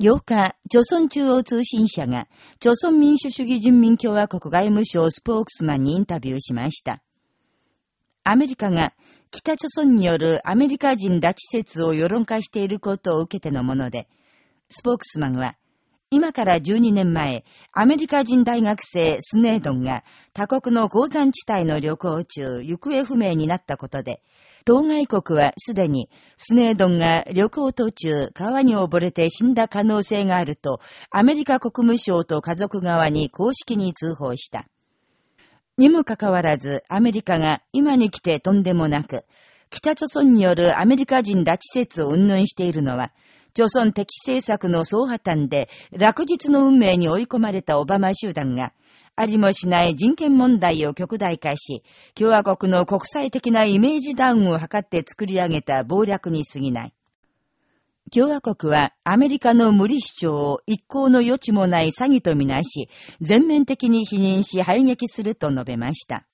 8日、朝鮮中央通信社が、朝鮮民主主義人民共和国外務省スポークスマンにインタビューしました。アメリカが北朝鮮によるアメリカ人拉致説を世論化していることを受けてのもので、スポークスマンは、今から12年前、アメリカ人大学生スネードンが他国の鉱山地帯の旅行中、行方不明になったことで、当該国はすでにスネードンが旅行途中、川に溺れて死んだ可能性があると、アメリカ国務省と家族側に公式に通報した。にもかかわらず、アメリカが今に来てとんでもなく、北朝鮮によるアメリカ人拉致説を云々しているのは、朝鮮敵政策の総破綻で落日の運命に追い込まれたオバマ集団が、ありもしない人権問題を極大化し、共和国の国際的なイメージダウンを図って作り上げた暴略に過ぎない。共和国はアメリカの無理主張を一向の余地もない詐欺とみなし、全面的に否認し排撃すると述べました。